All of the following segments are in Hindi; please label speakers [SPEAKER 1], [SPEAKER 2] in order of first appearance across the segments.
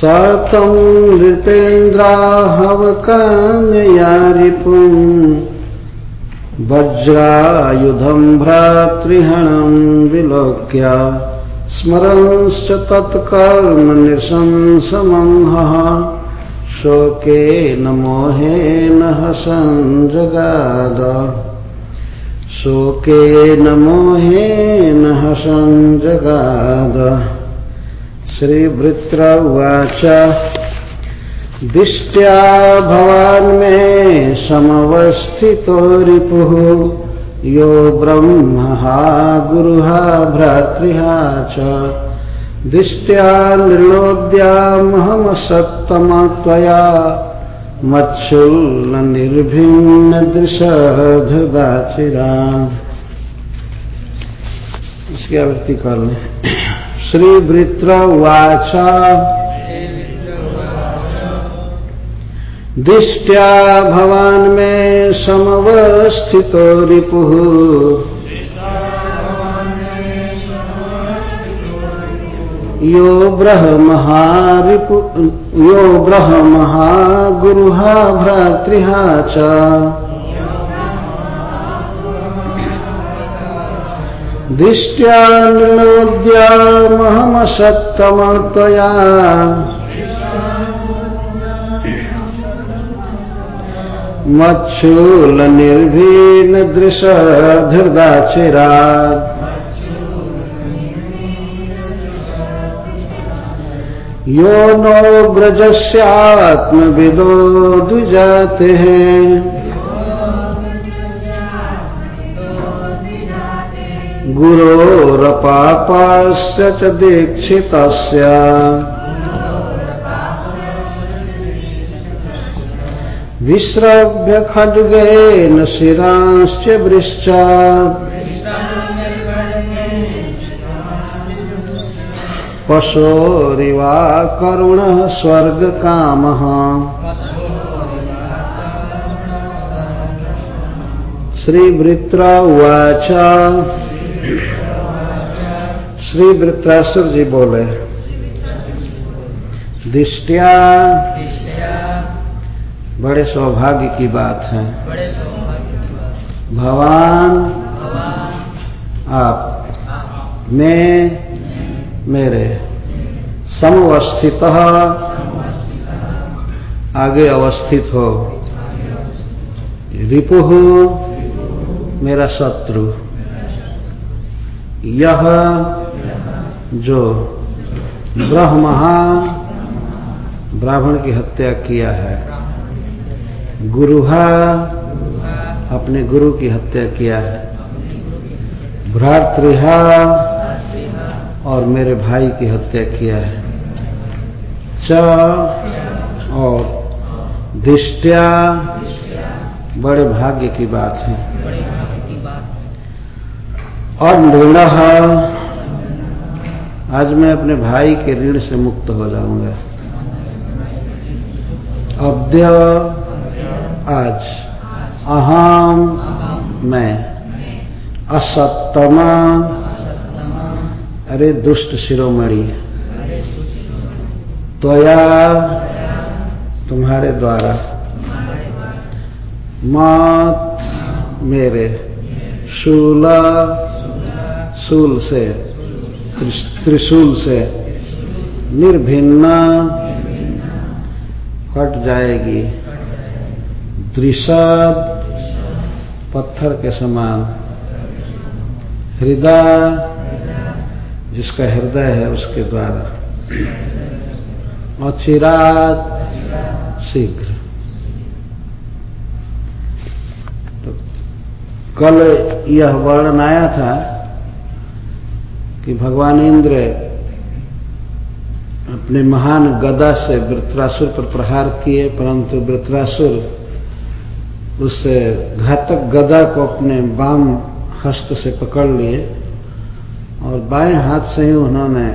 [SPEAKER 1] सतं नृपेन्द्राहवकाम्यया रिपुम् वज्रायुधम् भ्रातृहणम् विलोक्य स्मरंश्च तत्कर्मनिशंसमंहः शोकेन मोहेन हसञ्जगाद शोकेन मोहेन हसञ्जगाद श्रीवृत्र उवाच। दिष्ट्या भवान् मे समवस्थितो रिपुः यो ब्रह्महा गुरुः भ्रातृहा च। दिष्ट्या नृणोद्यामहमसत्तम त्वया मच्छुल्लनिर्भिन्नदृशधृदाचिरा इसकी आवृत्ति कर लें। श्रीवृत्र उवाच दिष्ट्या भवान् मे समवस्थितो रिपुः। यो ब्रह्महारिपु यो ब्रह्महागुरुः भ्रातृः च दिष्ट्या नृणोद्यामहमसत्तमत्वया मच्छूलनिर्भीनदृशधृदाचिरा यो नो व्रजस्यात्मविदो द्विजाते। हैं गुरोरपापास्य च दीक्षितस्य। विस्रभ्य खड्गेन शिरांश्च वृश्च पशोरिवा करुणः स्वर्गकामः। श्रीवृत्र उवाच। श्री वृत्रासुर जी बोले, दिष्टिया, बड़े सौभाग्य की बात है। भगवान, आप, मैं, मेरे, समवस्थित आगे अवस्थित हो। रिपु मेरा शत्रु। यह जो ब्रह्महा ब्राह्मण की हत्या किया है गुरुहा अपने गुरु की हत्या किया है भ्रातृहा और मेरे भाई की हत्या किया है, च और दिष्टिया बड़े भाग्य की बात है। और ऋण आज मैं अपने भाई के ऋण से मुक्त हो जाऊँगा। अद्य आज। अहम मैं। असत्तमा। अरे दुष्ट शिरोमणि। त्वया तुम्हारे द्वारा। मात मेरे। शूला शूल से त्रिशूल से निर्भिन्ना हट जाएगी। दृषद पत्थर के समान। हृदय जिसका हृदय है उसके द्वारा। चिरात शीघ्र। तो कल यह वर्णन आया था कि भगवान इंद्र अपने महान गदा से वृत्रासुर पर प्रहार किए, परंतु वृत्रासुर उस घातक गदा को अपने बाम हस्त से पकड़ लिए और बाएँ हाथ से ही उन्होंने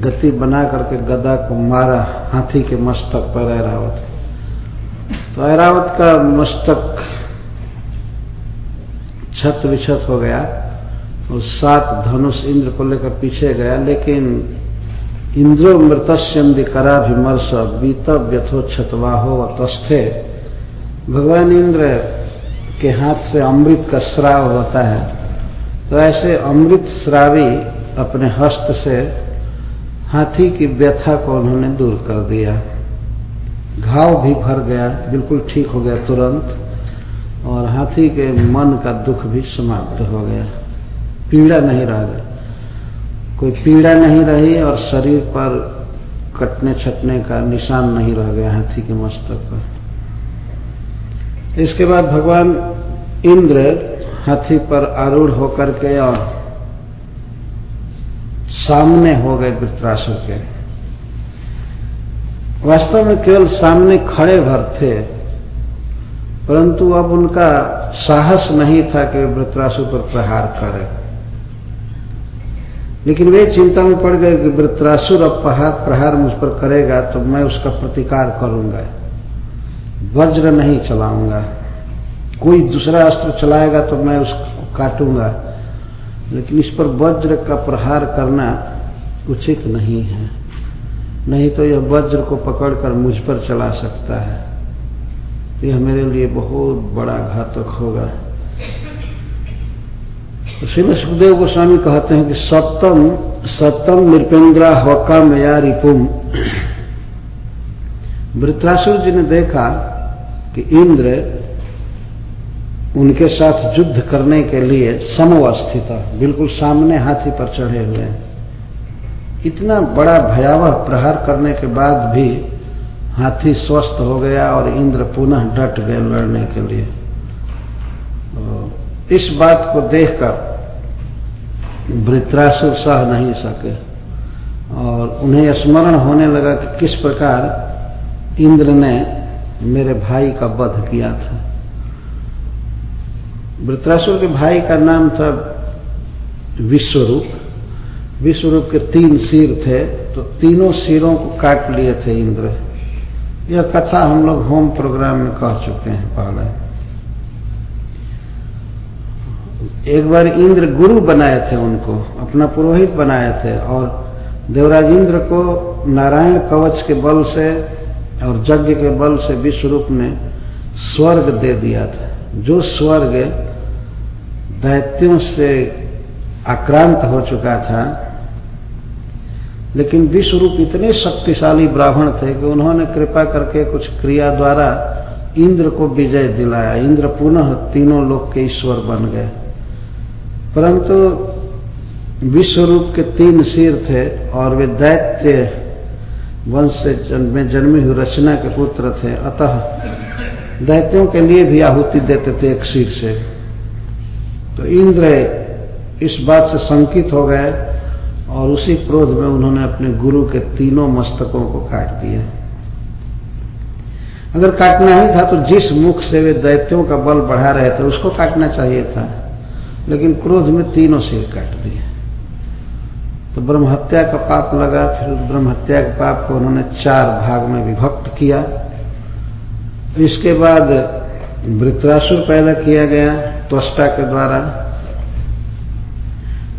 [SPEAKER 1] गति बना करके गदा को मारा, हाथी के मस्तक पर ऐरावत। तो ऐरावत का मस्तक छत विछत हो गया। और सात धनुष इंद्र को लेकर पीछे गया, लेकिन इंद्रो मृतस्यंदि कराभिमर्श बीत व्यथोक्षतवाहो तस्थे भगवान इंद्र के हाथ से अमृत का श्राव होता है। तो ऐसे अमृत श्रावी अपने हस्त से हाथी की व्यथा को उन्होंने दूर कर दिया। घाव भी भर गया, बिल्कुल ठीक हो गया तुरंत, और हाथी के मन का दुख भी समाप्त हो गया। पीड़ा नहीं रह गई। कोई पीड़ा नहीं रही और शरीर पर कटने छटने का निशान नहीं रह गया हाथी के मस्तक पर। इसके बाद भगवान इंद्र हाथी पर आरूढ़ होकर के और सामने हो गए वृत्रासुर के। वास्तव में केवल सामने खड़े भर थे, परंतु अब उनका साहस नहीं था कि वृत्रासुर पर प्रहार करें। लेकिन वे चिंता में पड़ गए कि वृत्रासुर अब प्रहार प्रहार मुझ पर करेगा तो मैं उसका प्रतिकार करूँगा। वज्र नहीं चलाऊँगा। कोई दूसरा अस्त्र चलाएगा तो मैं उसको काटूँगा। लेकिन इस पर वज्र का प्रहार करना उचित नहीं है। नहीं तो यह वज्र को पकड़कर मुझ पर चला सकता है। यह मेरे लिए बहुत बड़ा घातक होगा। श्रीमद सुखदेव गोस्वामी कहते हैं कि सप्तम सप्तम नृपेंद्रा हवका मया रिपुम वृत्रासुर जी ने देखा कि इंद्र उनके साथ युद्ध करने के लिए समवस्थित बिल्कुल सामने हाथी पर चढ़े हुए हैं। इतना बड़ा भयावह प्रहार करने के बाद भी हाथी स्वस्थ हो गया और इंद्र पुनः डट गए लड़ने के लिए। तो इस बात को देखकर वृत्रासुर सह नहीं सके। और उन्हें स्मरण होने लगा कि किस प्रकार इंद्र ने मेरे भाई का वध किया था। वृत्रासुर के भाई का नाम था विश्वरूप। विश्वरूप के तीन सिर थे तो तीनों सिरों को काट लिए थे इंद्र। यह कथा हम लोग होम प्रोग्राम में कह चुके हैं, पहले। एक बार इंद्र गुरु बनाए थे उनको, अपना पुरोहित बनाए थे और देवराज इंद्र को नारायण कवच के बल से और यज्ञ के बल से विश्वरूप ने स्वर्ग दे दिया था। जो स्वर्ग दैत्यों से आक्रांत हो चुका था, लेकिन विश्वरूप इतने शक्तिशाली ब्राह्मण थे कि उन्होंने कृपा करके कुछ क्रिया द्वारा इंद्र को विजय दिलाया। इंद्र पुनः तीनों लोग के ईश्वर बन गए। परंतु विश्वरूप के तीन सिर थे और वे दैत्य वंश से में जन्मी हुई रचना के पुत्र थे। अतः दैत्यों के लिए भी आहुति देते थे एक सिर से। तो इंद्र इस बात से संकित हो गए और उसी क्रोध में उन्होंने अपने गुरु के तीनों मस्तकों को काट दिया अगर काटना ही था तो जिस मुख से वे दैत्यों का बल बढ़ा रहे थे, उसको काटना चाहिए था। लेकिन क्रोध में तीनों सिर काट दिए। तो ब्रह्महत्या का पाप लगा, फिर ब्रह्महत्या के पाप को उन्होंने चार भाग में विभक्त किया। इसके बाद वृत्रासुर पैदा किया गया, त्वष्टा के द्वारा।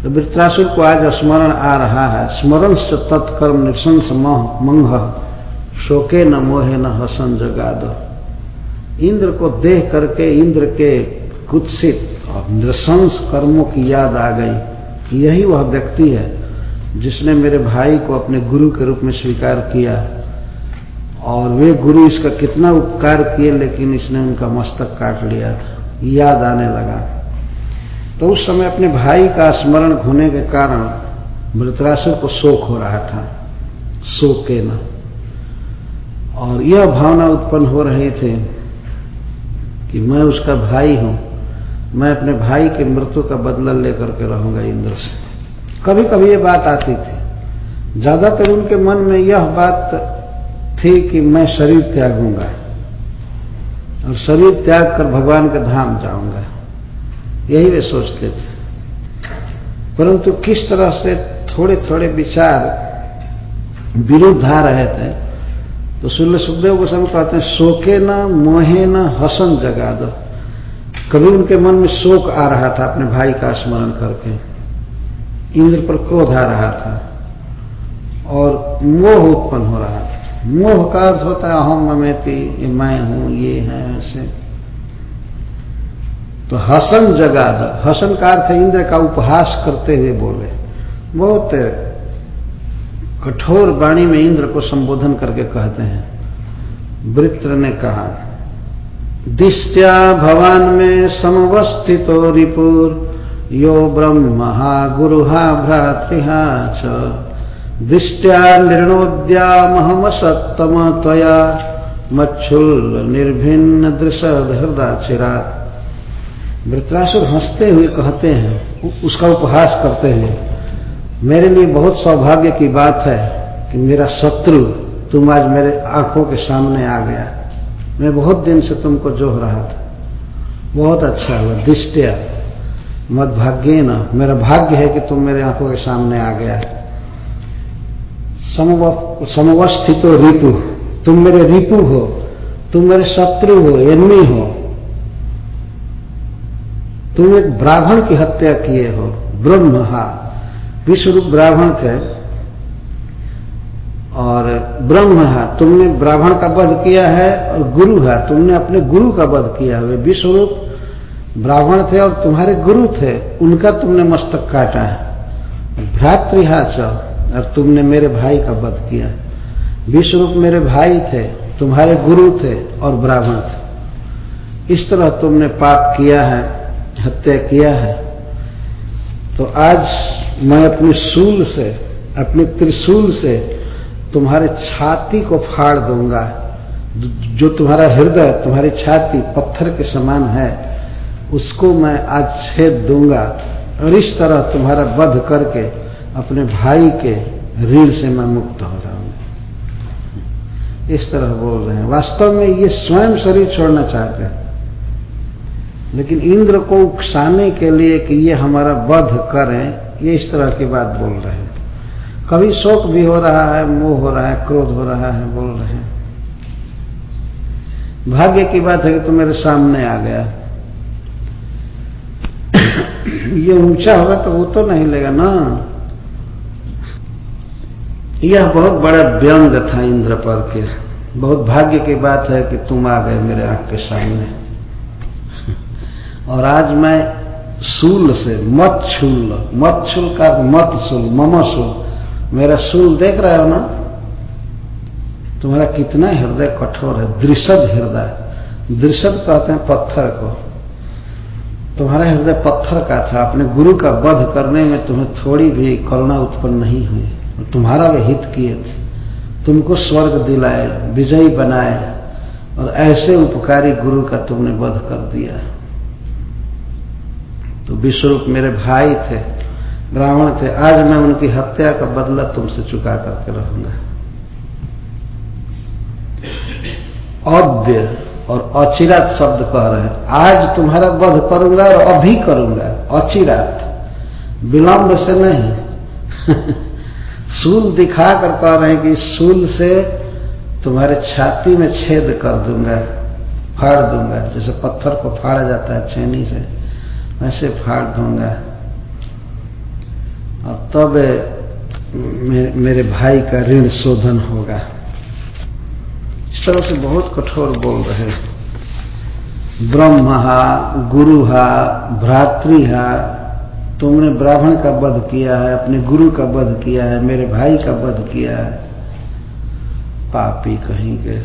[SPEAKER 1] तो वृत्रासुर को आज स्मरण आ रहा है। स्मरण से तत्कर्म निशंस मंग, शोके न मोहे न हसन जगाद। इंद्र को देह करके, इंद्र के कुत्सित और नृशंस कर्मों की याद आ गई यही वह व्यक्ति है जिसने मेरे भाई को अपने गुरु के रूप में स्वीकार किया। और वे गुरु इसका कितना उपकार किए, लेकिन इसने उनका मस्तक काट लिया था। याद आने लगा। तो उस समय अपने भाई का स्मरण होने के कारण मृतरासुर को शोक हो रहा था। शोक के न। और यह भावना उत्पन्न हो रही थी कि मैं उसका भाई हूँ। मैं अपने भाई के मृत्यु का बदला लेकर के रहूँगा इंद्र से। कभी कभी ये बात आती थी। ज़्यादातर उनके मन में यह बात थी कि मैं शरीर त्यागूँगा और शरीर त्याग कर भगवान के धाम जाऊँगा। यही वे सोचते थे। परंतु किस तरह से थोड़े थोड़े विचार विरुद्ध आ रहे थे तो सूर्य सुखदेव गोस्वामी कहते हैं, शोके न, मोहे न, हसन जगा दो कभी उनके मन में शोक आ रहा था अपने भाई का स्मरण करके। इंद्र पर क्रोध आ रहा था और मोह उत्पन्न हो रहा था। मोह का अर्थ होता है अहम ममेती मैं हूँ, ये है, ऐसे। तो हसन जगाद हसन का अर्थ इंद्र का उपहास करते हुए बोले। बहुत कठोर वाणी में इंद्र को संबोधन करके कहते हैं। वृत्र ने कहा दिष्ट्या भवान में समवस्थितो रिपुर। यो ब्रह्म गुरुहा भ्रातृहा च। दृष्टिया निर्णोद्यामहमसत्तम त्वया। मच्छुल निर्भिन्न दृशद हृदय वृत्रासुर हँसते हुए कहते हैं उसका उपहास करते हैं, मेरे लिए बहुत सौभाग्य की बात है कि मेरा शत्रु तुम आज मेरे आँखों के सामने आ गया। मैं बहुत दिन से तुमको जोह रहा था। बहुत अच्छा हुआ, दिष्टिया। मत भाग्य न। मेरा भाग्य है कि तुम मेरे आँखों के सामने आ गया समवस्थित रिपु तुम मेरे रिपु हो, तुम मेरे शत्रु हो एनमी हो। तुम एक ब्राह्मण की हत्या किए हो, ब्रह्म, हा। विश्वरूप ब्राह्मण थे। और ब्रह्म है। तुमने ब्राह्मण का वध किया है और गुरु है। तुमने अपने गुरु का वध किया है। वे विश्वरूप ब्राह्मण थे और तुम्हारे गुरु थे। उनका तुमने मस्तक काटा है। भ्रातृहा चौ, और तुमने मेरे भाई का वध किया विश्वरूप मेरे भाई थे, तुम्हारे गुरु थे और ब्राह्मण थे। इस तरह तुमने पाप किया है, हत्या किया है। तो आज मैं अपने सूल से, अपने त्रिशूल से तुम्हारे छाती को फाड़ दूँगा। जो तुम्हारा हृदय, तुम्हारी छाती पत्थर के समान है, उसको मैं आज छेद दूँगा और इस तरह तुम्हारा वध करके अपने भाई के ऋण से मैं मुक्त हो जाऊँगा। इस तरह बोल रहे हैं। वास्तव में ये स्वयं शरीर छोड़ना चाहते हैं। लेकिन इंद्र को उकसाने के लिए कि ये हमारा वध करें, ये इस तरह की बात बोल रहे हैं। कभी शोक भी हो रहा है, मोह हो रहा है, क्रोध हो रहा है, बोल रहे हैं। भाग्य की बात है कि तुम मेरे सामने आ गया। ये ऊँचा होगा तो वो तो नहीं लेगा ना। यह बहुत बड़ा व्यंग था इंद्र पर के। बहुत भाग्य की बात है कि तुम आ गए मेरे आँख के सामने। और आज मैं सूल से मत छूल मत छूल का मत सुल, मम सुल। मेरा सूल देख रहे हो ना, तुम्हारा कितना हृदय कठोर है दृषद हृदय दृषद कहते हैं पत्थर को। तुम्हारा हृदय पत्थर का था, अपने गुरु का वध करने में तुम्हें थोड़ी भी करुणा उत्पन्न नहीं हुई। तुम्हारा वे हित किए थे। तुमको स्वर्ग दिलाए, विजयी बनाए, और ऐसे उपकारी गुरु का तुमने वध कर दिया। तो विश्वरूप मेरे भाई थे। ब्राह्मण थे, आज मैं उनकी हत्या का बदला तुमसे चुका करके रहूँगा औद्य और अचिरात शब्द कह रहे हैं, आज तुम्हारा वध करूँगा और अभी करूँगा। अचिरात विलंब से नहीं। सूल दिखा कर कह रहे हैं कि सूल से तुम्हारे छाती में छेद कर दूँगा, फाड़ दूँगा। जैसे पत्थर को फाड़ा जाता है छेनी से, वैसे फाड़ दूँगा। और तब मेरे, भाई का ऋण शोधन होगा। इस तरह से बहुत कठोर बोल रहे ब्रह्म गुरु भ्रातृहा तुमने ब्राह्मण का वध किया है अपने गुरु का वध किया है मेरे भाई का वध किया है। पापी कहीं के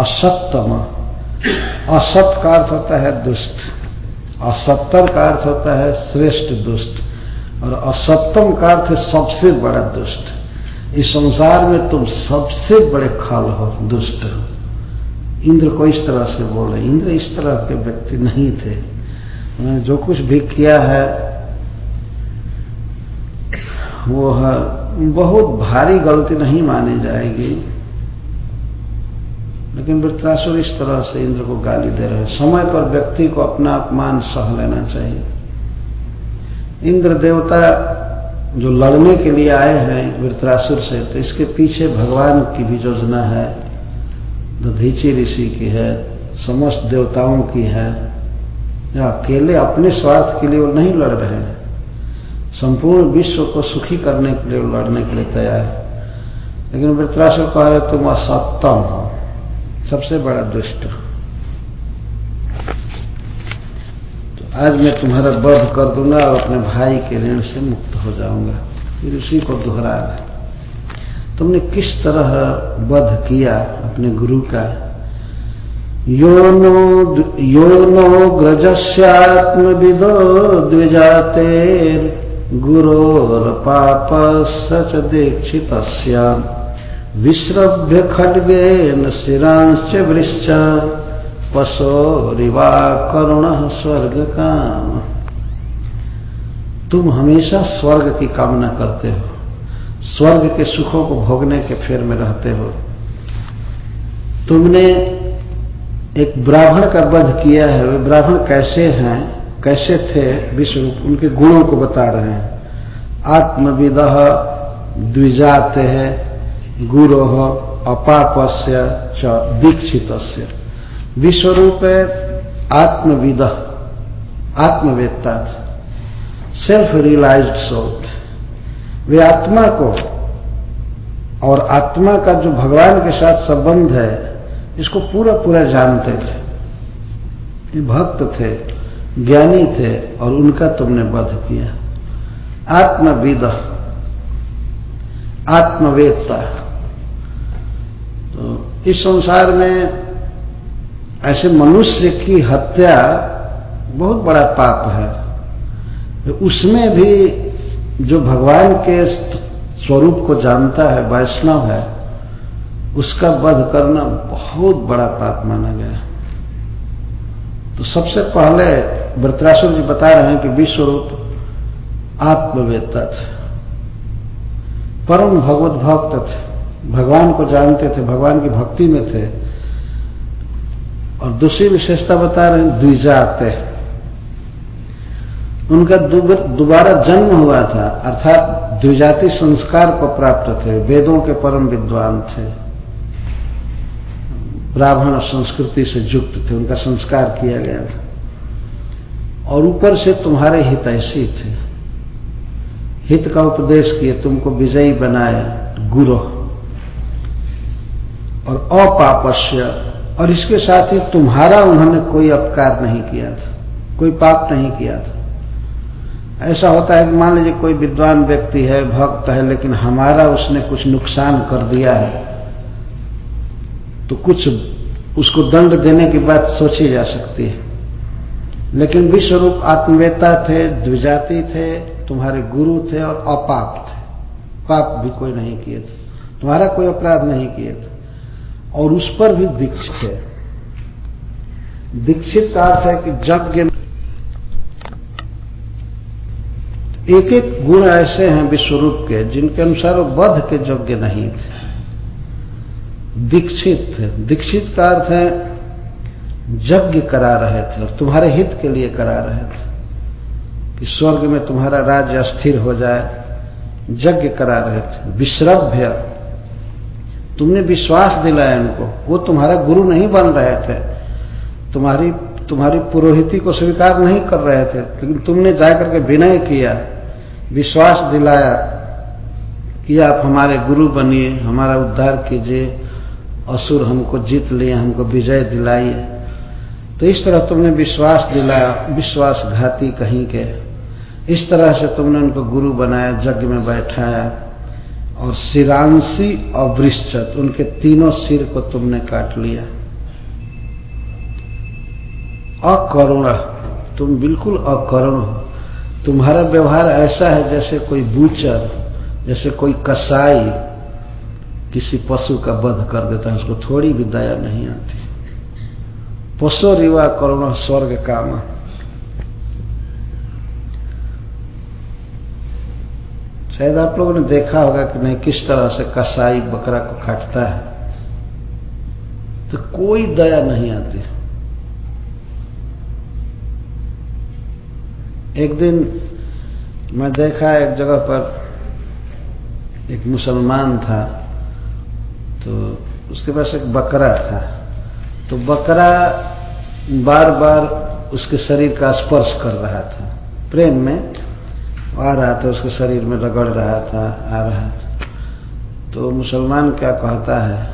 [SPEAKER 1] असत्यम असत का अर्थ होता है दुष्ट। असत्तर का अर्थ होता है श्रेष्ठ दुष्ट। और असत्यम का अर्थ सबसे बड़ा दुष्ट। इस संसार में तुम सबसे बड़े खल हो, दुष्ट हो। इंद्र को इस तरह से बोले इंद्र इस तरह के व्यक्ति नहीं थे। उन्होंने जो कुछ भी किया है, वो है, बहुत भारी गलती नहीं मानी जाएगी। लेकिन वृत्रासुर इस तरह से इंद्र को गाली दे रहे समय पर व्यक्ति को अपना अपमान सह लेना चाहिए। इंद्र देवता जो लड़ने के लिए आए हैं वृत्रासुर से तो इसके पीछे भगवान की भी योजना है। दधीची ऋषि की है, समस्त देवताओं की है। या अकेले अपने स्वार्थ के लिए वो नहीं लड़ रहे हैं। संपूर्ण विश्व को सुखी करने के लिए, लड़ने के लिए तैयार है। लेकिन वृत्रासुर कह रहे, तुम असत्यम हो। सबसे बड़ा दुष्ट। तो आज मैं तुम्हारा वध कर दूँगा और अपने भाई के ऋण से मुक्त हो जाऊँगा। फिर उसी को दोहरा तुमने किस तरह वध किया अपने गुरु का? यो नो यो नो ग्रजस्यात्मविदो द्विजातेर गुरोर्पाप सच दीक्षित विश्रभ्य खड्गेन शिरांश्च वृश्च। पशोरिवा करुण स्वर्ग काम। तुम हमेशा स्वर्ग की कामना करते हो। स्वर्ग के सुखों को भोगने के फेर में रहते हो। तुमने एक ब्राह्मण का वध किया है। वे ब्राह्मण कैसे हैं? कैसे थे? विश्व उनके गुणों को बता रहे हैं। आत्मविद द्विजात है। गुरो अपापस्य च दीक्षित विश्वरूप आत्मविद आत्मवेत्ता सेल्फ रियलाइज्ड सोल वे आत्मा को और आत्मा का जो भगवान के साथ संबंध है, इसको पूरा पूरा जानते थे। ये भक्त थे, ज्ञानी थे और उनका तुमने वध किया। आत्मविद आत्मवेदता तो इस संसार में ऐसे मनुष्य की हत्या बहुत बड़ा पाप है। तो उसमें भी जो भगवान के स्वरूप को जानता है, वैष्णव है, उसका वध करना बहुत बड़ा पाप माना गया तो सबसे पहले वृत्रासुर जी बता रहे हैं कि विश्वरूप आत्मवेत्ता थे। परम भगवत भक्त थे। भगवान को जानते थे, भगवान की भक्ति में थे। और दूसरी विशेषता बता रहे हैं द्विजाते उनका दोबारा जन्म हुआ था, अर्थात द्विजाति संस्कार को प्राप्त थे, वेदों के परम विद्वान थे। ब्राह्मण संस्कृति से युक्त थे, उनका संस्कार किया गया था। और ऊपर से तुम्हारे हितैषी थे। हित का उपदेश किए तुमको विजयी बनाए गुरु। और अपापस्य और इसके साथ ही तुम्हारा उन्होंने कोई अपकार नहीं किया था, कोई पाप नहीं किया था। ऐसा होता है कि मान लीजिए कोई विद्वान व्यक्ति है, भक्त है, लेकिन हमारा उसने कुछ नुकसान कर दिया है तो कुछ उसको दंड देने की बात सोची जा सकती है। लेकिन विश्वरूप आत्मवेता थे, द्विजाति थे, तुम्हारे गुरु थे और अपाप थे। पाप भी कोई नहीं किए थे। तुम्हारा कोई अपराध नहीं किए थे। और उस पर भी दीक्षित है। दीक्षित का अर्थ है कि यज्ञ एक एक गुण ऐसे हैं विश्वरूप के, जिनके अनुसार बध के योग्य नहीं थे। दीक्षित दीक्षित का अर्थ है यज्ञ करा रहे थे और तुम्हारे हित के लिए करा रहे थे, कि स्वर्ग में तुम्हारा राज्य अस्थिर हो जाए। यज्ञ करा रहे थे विश्रभ्य तुमने विश्वास दिलाया उनको। वो तुम्हारा गुरु नहीं बन रहे थे। तुम्हारी तुम्हारी पुरोहिती को स्वीकार नहीं कर रहे थे, लेकिन तुमने जाकर के विनय किया, विश्वास दिलाया कि आप हमारे गुरु बनिए, हमारा उद्धार कीजिए, असुर हमको जीत लिए, हमको विजय दिलाइए। तो इस तरह तुमने विश्वास दिलाया, विश्वासघाती कहीं के। इस तरह से तुमने उनको गुरु बनाया, यज्ञ में बैठाया और सिरांशी और वृश्चत उनके तीनों सिर को तुमने काट लिया। अकरुण, तुम बिल्कुल अकरुण हो। तुम्हारा व्यवहार ऐसा है जैसे कोई बूचर, जैसे कोई कसाई किसी पशु का वध कर देता है, उसको थोड़ी भी दया नहीं आती। पशु रिवा करुण, स्वर्ग काम। शायद आप लोगों ने देखा होगा कि नहीं किस तरह से कसाई बकरा को काटता है। तो कोई दया नहीं आती। एक दिन मैं देखा एक जगह पर एक मुसलमान था तो उसके पास एक बकरा था। तो बकरा बार बार उसके शरीर का स्पर्श कर रहा था। प्रेम में आ रहा था, उसके शरीर में रगड़ रहा था, आ रहा था। तो मुसलमान क्या कहता है?